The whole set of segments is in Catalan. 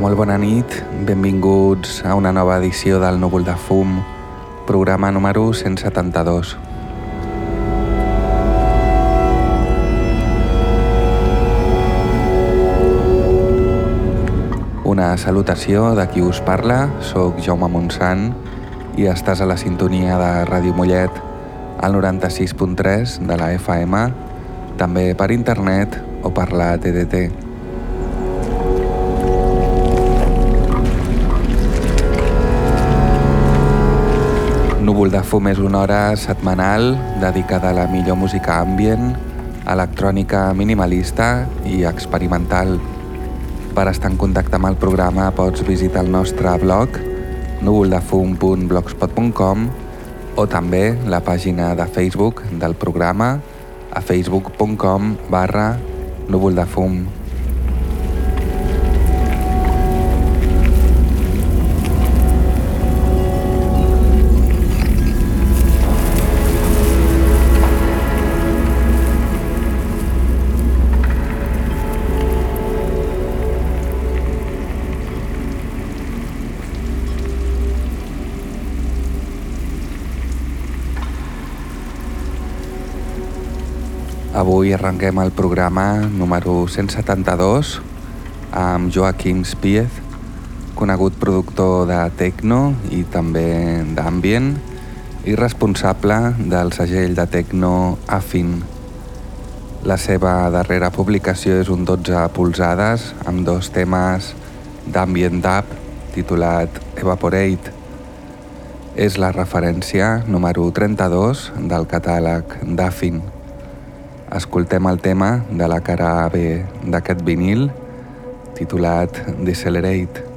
Molt bona nit. Benvinguts a una nova edició del Núvol de Fum, programa número 172. Una salutació de qui us parla, sóc Jaume Montsant i estàs a la sintonia de Ràdio Mollet al 96.3 de la FM, també per internet o per la TDT. Núvol de fum és una hora setmanal dedicada a la millor música ambient, electrònica minimalista i experimental. Per estar en contacte amb el programa pots visitar el nostre blog núvoldefum.blogspot.com o també la pàgina de Facebook del programa a facebook.com barra núvoldefum.com Avui arrenquem el programa número 172 amb Joaquim Spiez, conegut productor de techno i també d'ambient i responsable del segell de techno Afin. La seva darrera publicació és un 12 polzades amb dos temes d'ambient dub titulat Evaporate. És la referència número 32 del catàleg d'Afin. Escoltem el tema de la cara B d'aquest vinil titulat Decelerate.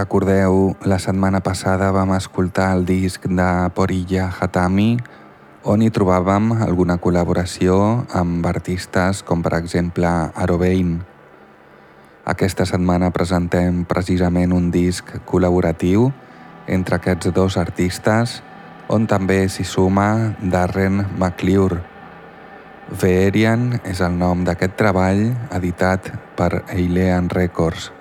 Recordeu, la setmana passada vam escoltar el disc de Porilla Hatami, on hi trobàvem alguna col·laboració amb artistes com per exemple Arovein. Aquesta setmana presentem precisament un disc col·laboratiu entre aquests dos artistes on també s'hi suma Darren McClure. Veerian és el nom d'aquest treball editat per Eilean Records.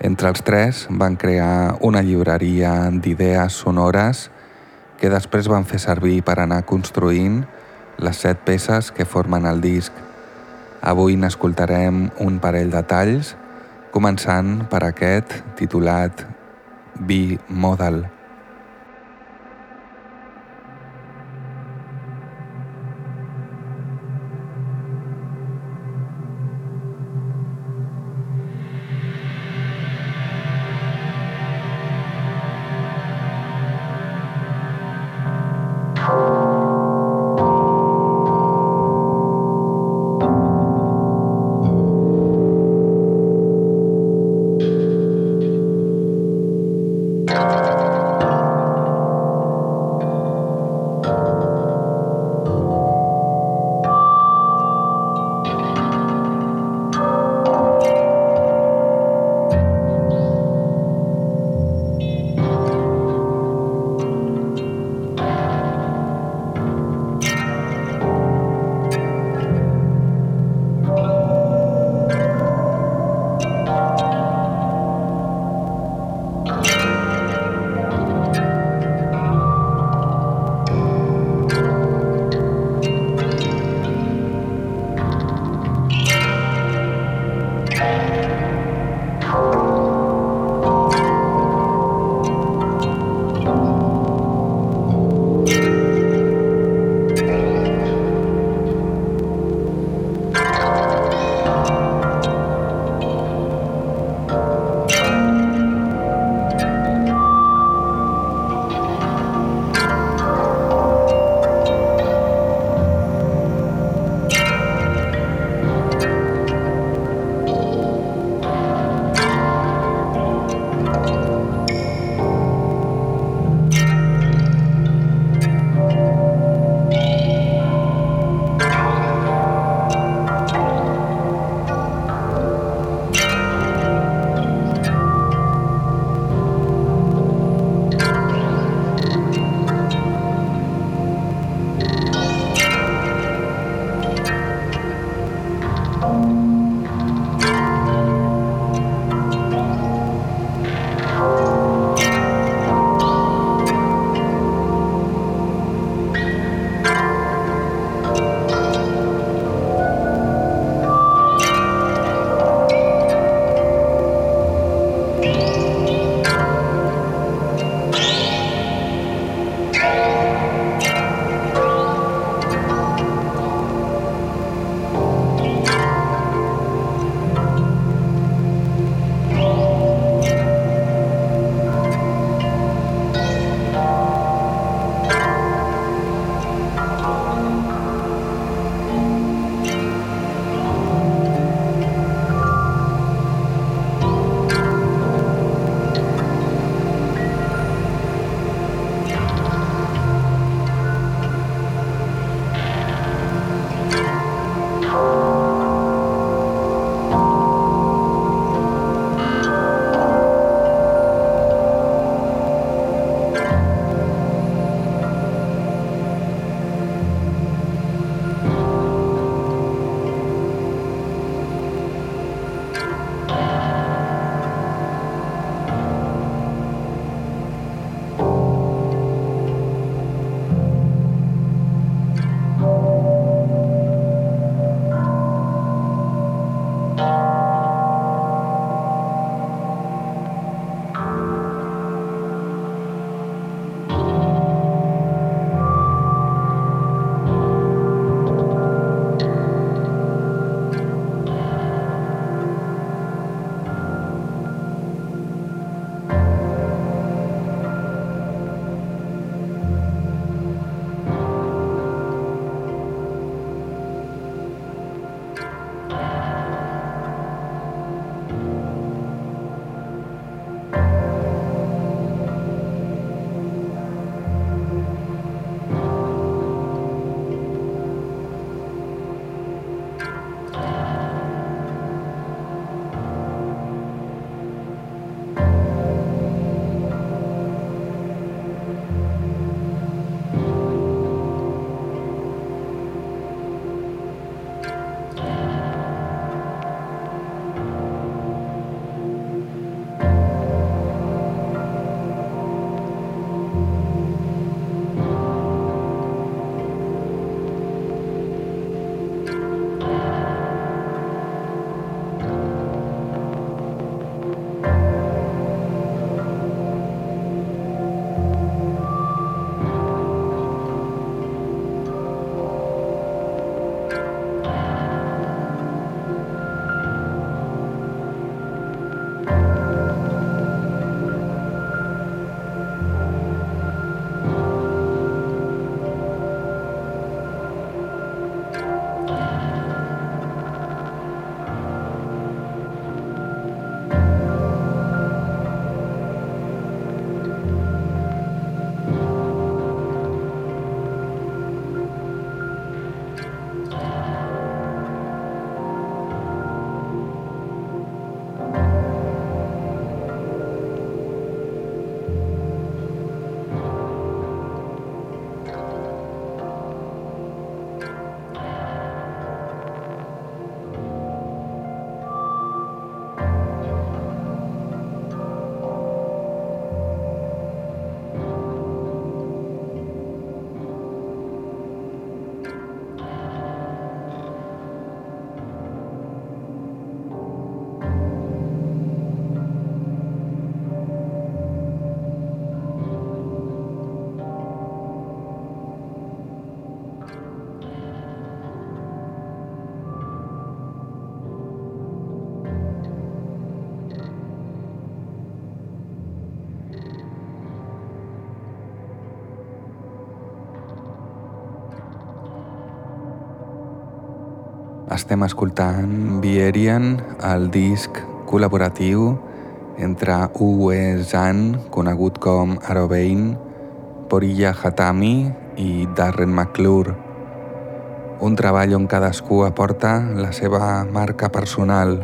Entre els tres van crear una llibreria d'idees sonores que després van fer servir per anar construint les set peces que formen el disc. Avui n'escoltarem un parell de talls, començant per aquest titulat B-Model. Estem escoltant Vierian, el disc col·laboratiu entre Uwe Zahn, conegut com Arobain, Porilla Hatami i Darren McClure. Un treball on cadascú aporta la seva marca personal.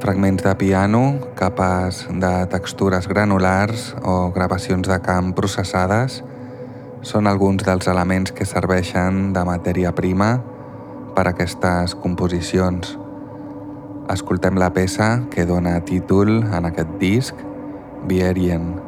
Fragments de piano, capes de textures granulars o gravacions de camp processades són alguns dels elements que serveixen de matèria prima per aquestes composicions. Escoltem la peça que dona títol en aquest disc, Vierian.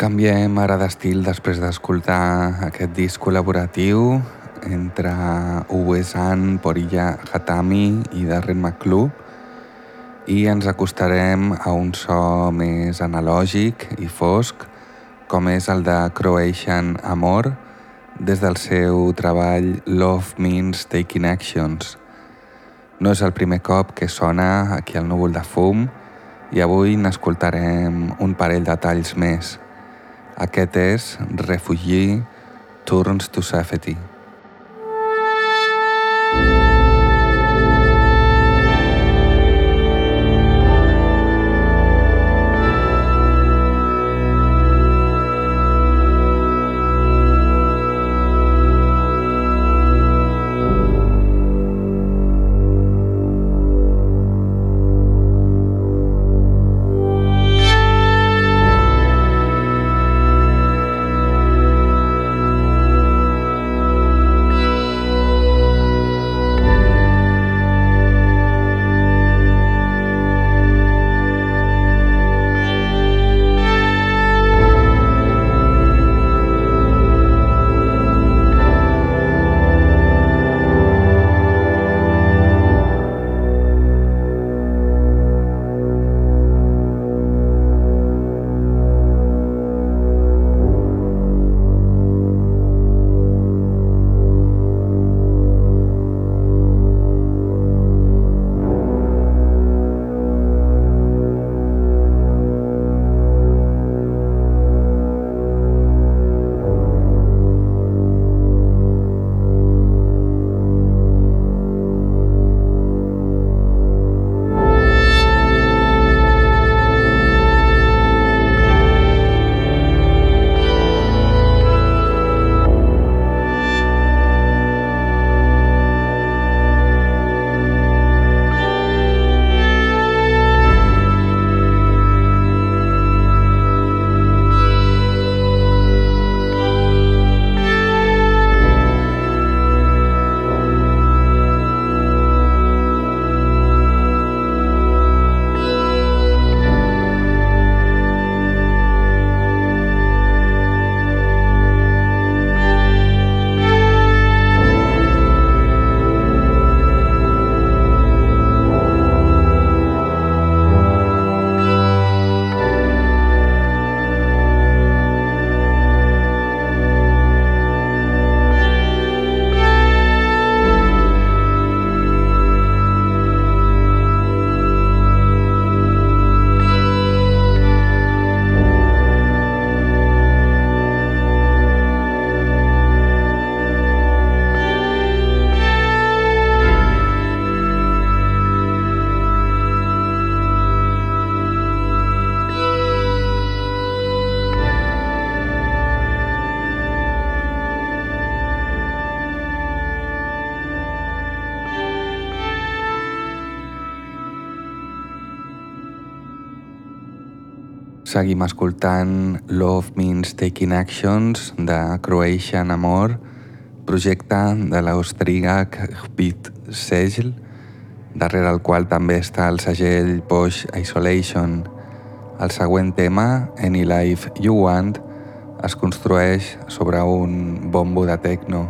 Canviem ara d'estil després d'escoltar aquest disc col·laboratiu entre Uwe San, Porilla Hatami i Darren McClue i ens acostarem a un so més analògic i fosc com és el de Croatian Amor des del seu treball Love Means Taking Actions. No és el primer cop que sona aquí al núvol de fum i avui n'escoltarem un parell de talls més. Aquest és Refugee Turns to Safety. Seguim escoltant Love Means Taking Actions de Croatian Amor, projecte de l'Austríac Beat Segel, darrere el qual també està el segell Posh Isolation. El següent tema, Any Life You Want, es construeix sobre un bombo de techno.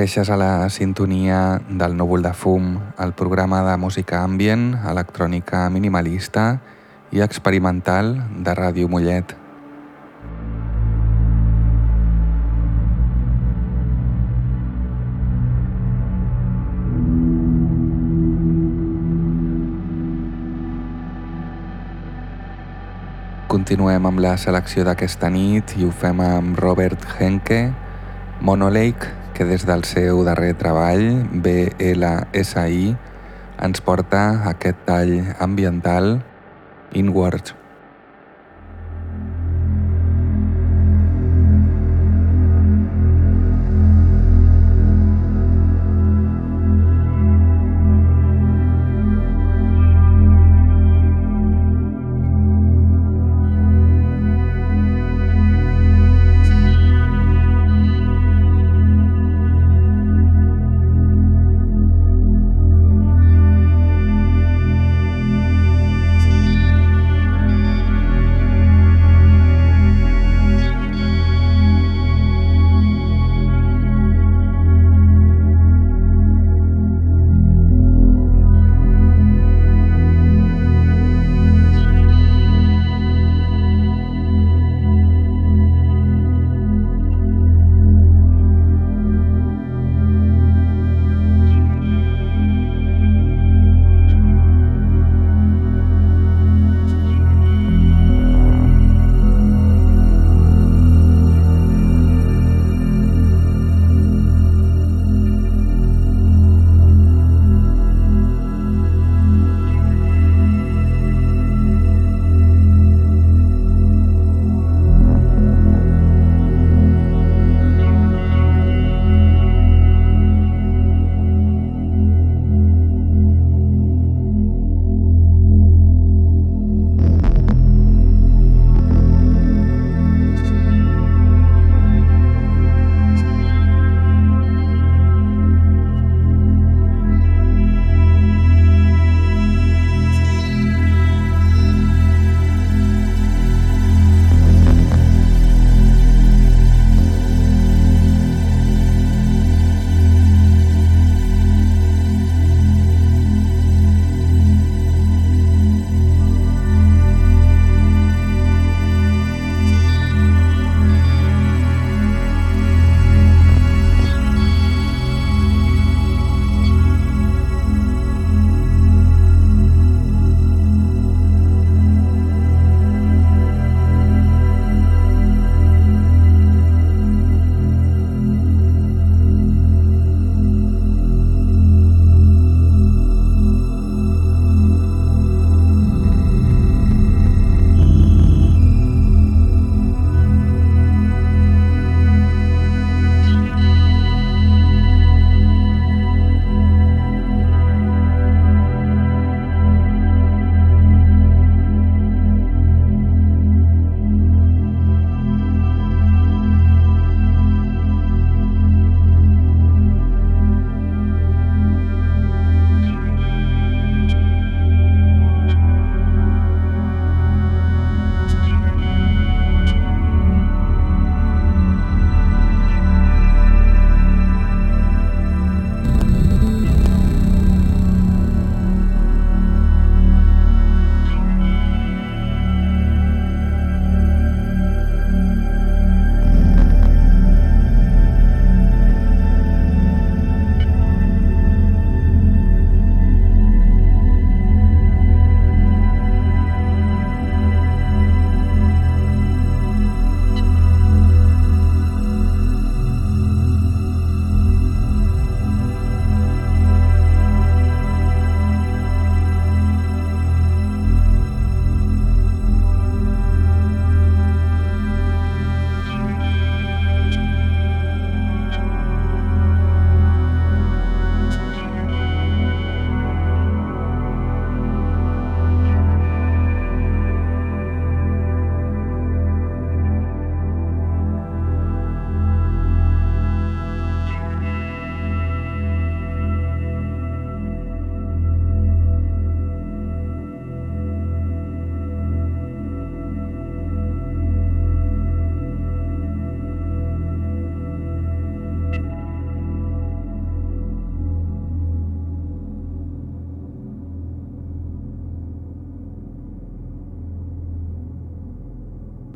Segueixes a la sintonia del núvol de fum, el programa de música ambient, electrònica minimalista i experimental de Ràdio Mollet. Continuem amb la selecció d'aquesta nit i ho fem amb Robert Henke, Monolake, que des del seu darrer treball, BLSI, ens porta aquest tall ambiental Inwards.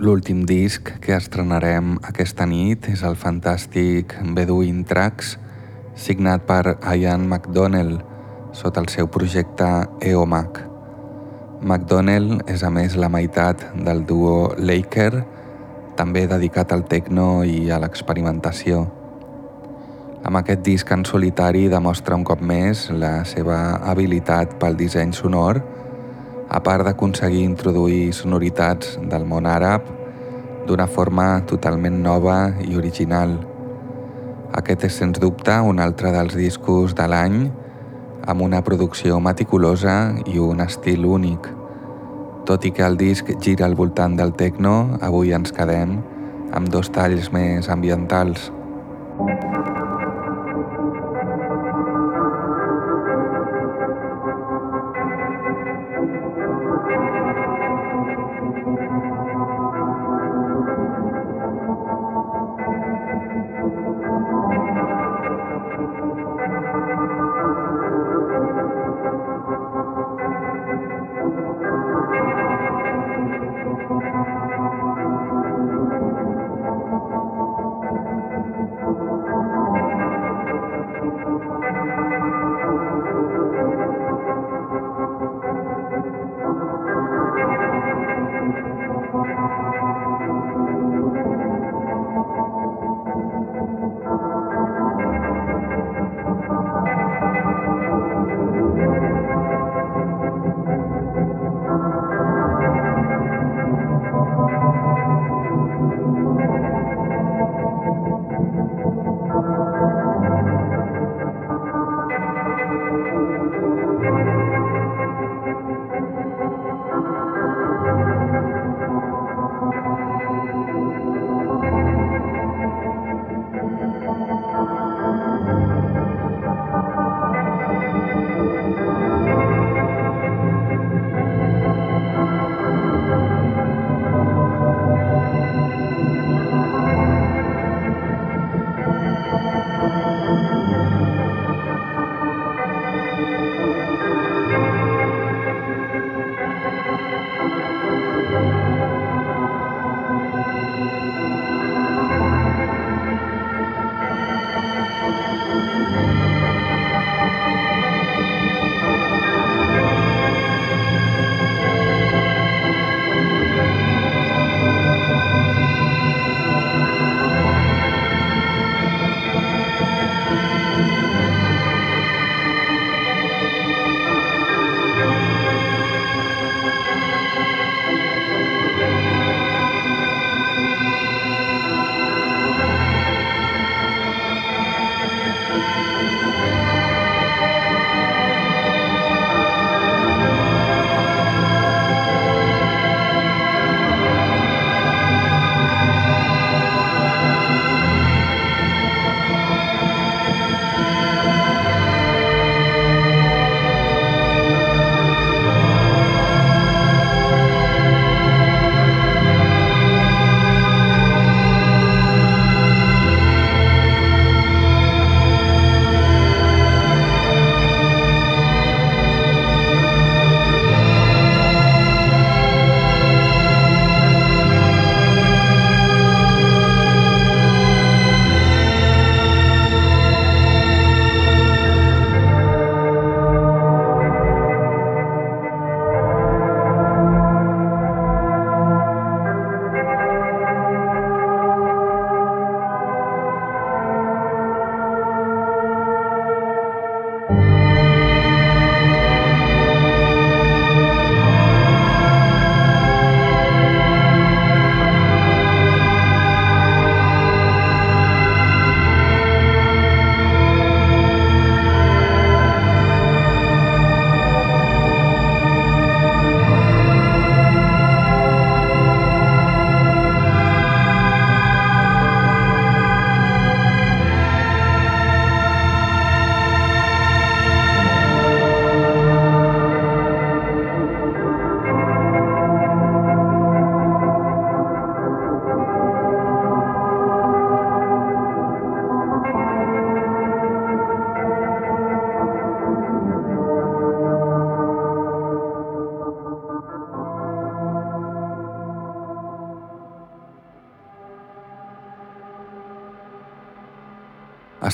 L'últim disc que estrenarem aquesta nit és el fantàstic Bedouin Tracks, signat per Ian McDonnell, sota el seu projecte EOMAC. McDonnell és a més la meitat del duo Laker, també dedicat al techno i a l'experimentació. Amb aquest disc en solitari demostra un cop més la seva habilitat pel disseny sonor, a part d'aconseguir introduir sonoritats del món àrab d'una forma totalment nova i original. Aquest és sens dubte un altre dels discos de l'any amb una producció meticulosa i un estil únic. Tot i que el disc gira al voltant del techno, avui ens quedem amb dos talls més ambientals.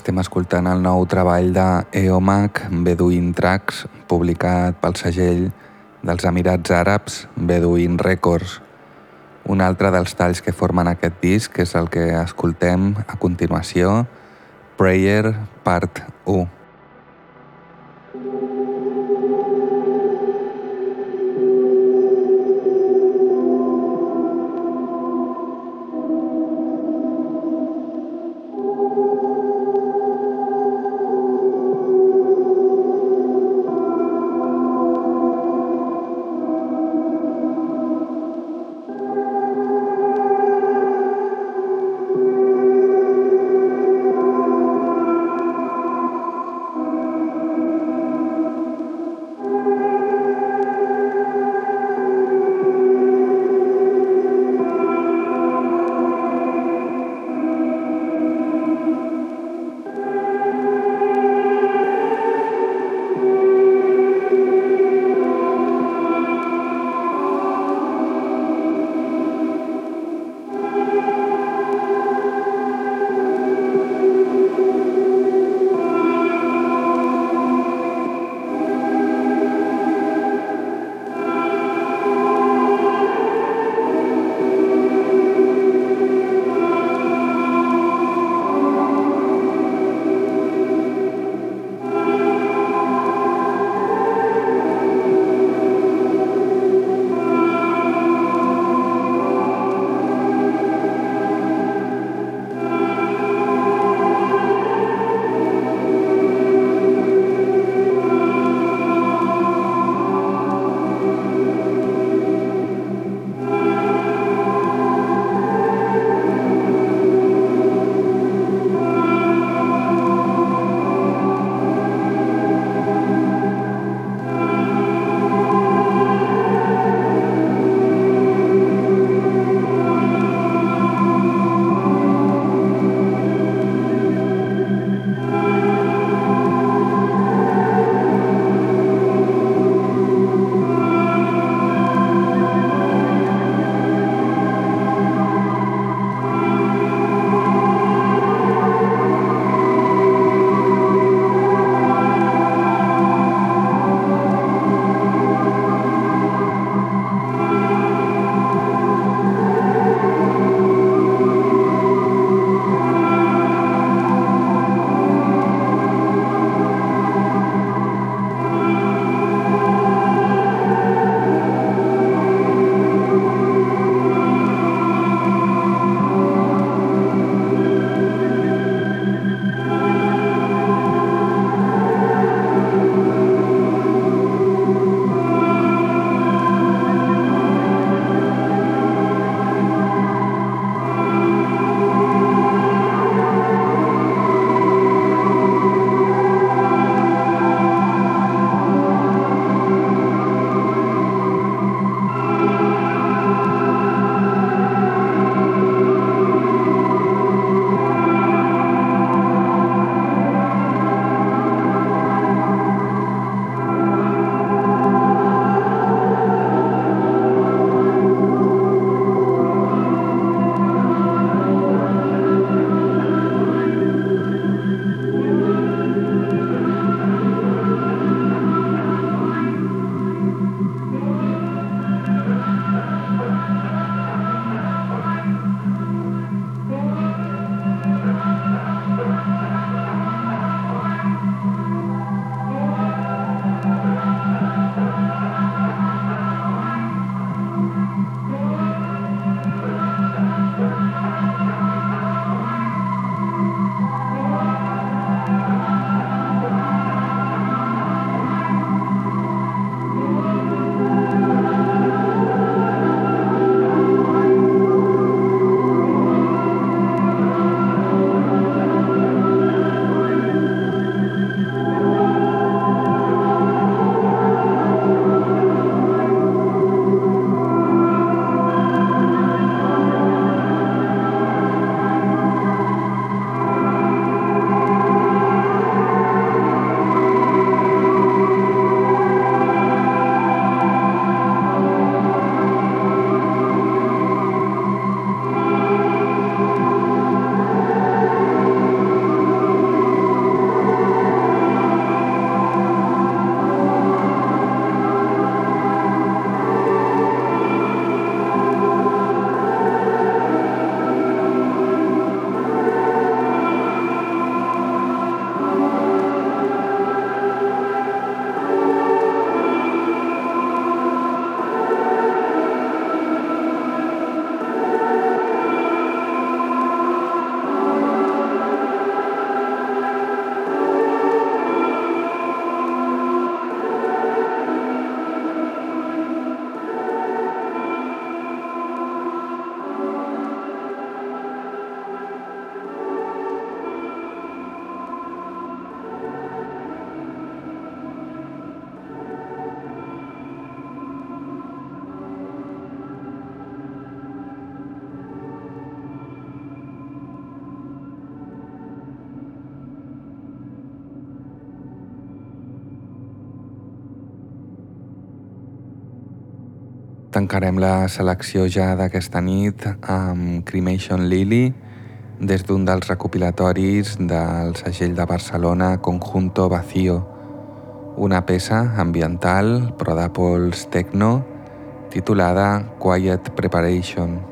Estem escoltant el nou treball de EOMAC Bedouin Tracks, publicat pel segell dels Emirats Àrabs Bedouin Records. Un altre dels talls que formen aquest disc és el que escoltem a continuació, Prayer Part 1. Tancarem la selecció ja d'aquesta nit amb Cremation Lily des d'un dels recopilatoris del segell de Barcelona Conjunto Vacío, una peça ambiental però de pols techno titulada Quiet Preparation.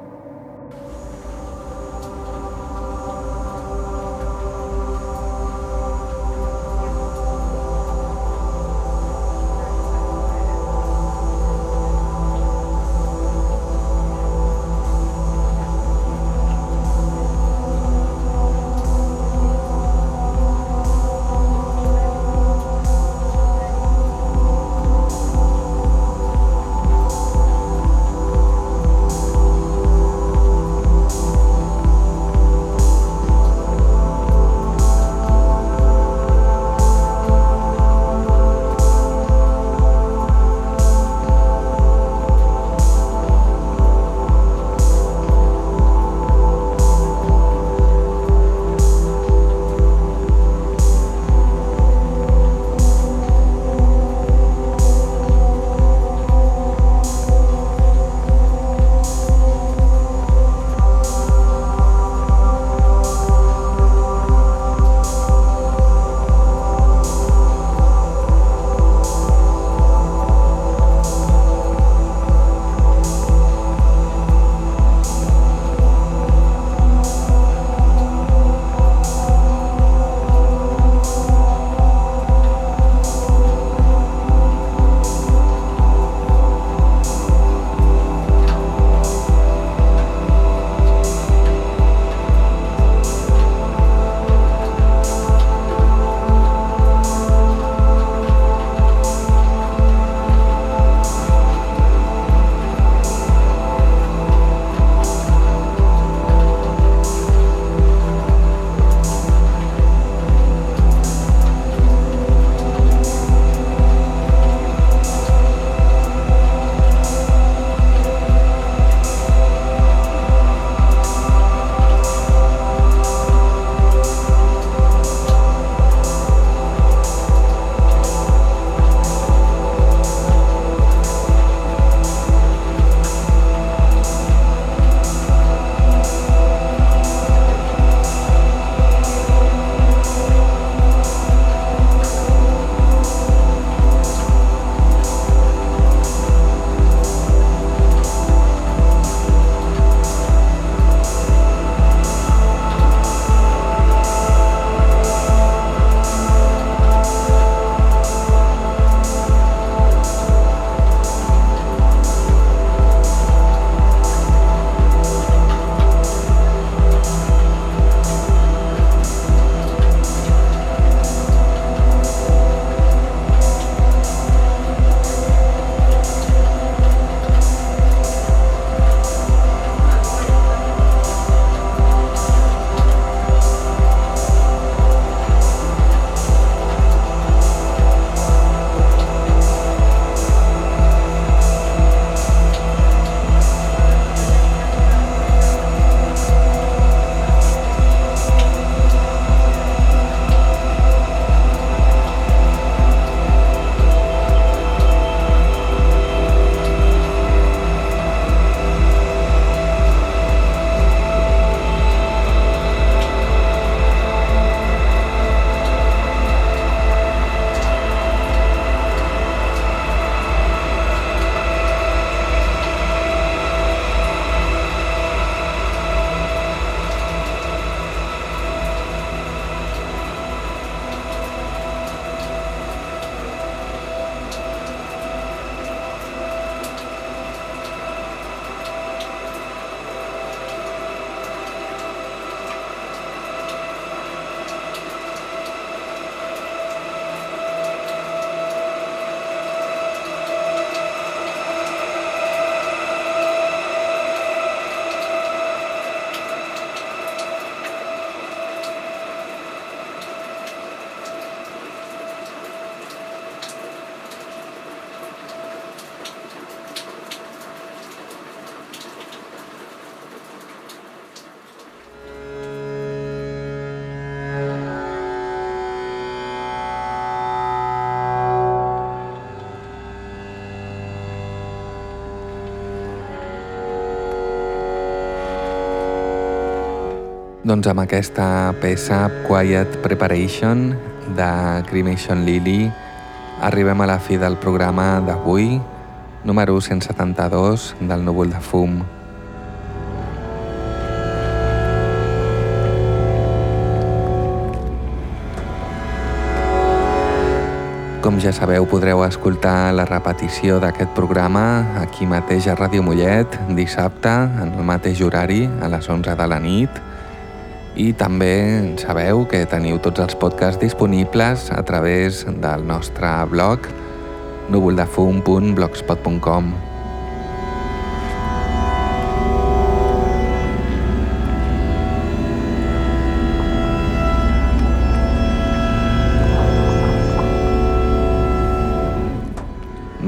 Doncs amb aquesta peça Quiet Preparation de Cremation Lily arribem a la fi del programa d'avui, número 172 del núvol de fum. Com ja sabeu, podreu escoltar la repetició d'aquest programa aquí mateix a Ràdio Mollet, dissabte, en el mateix horari, a les 11 de la nit. I també sabeu que teniu tots els podcasts disponibles a través del nostre blog núvoldefum.blogspot.com.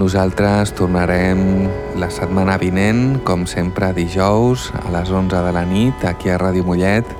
Nosaltres tornarem la setmana vinent, com sempre dijous, a les 11 de la nit, aquí a Ràdio Mollet,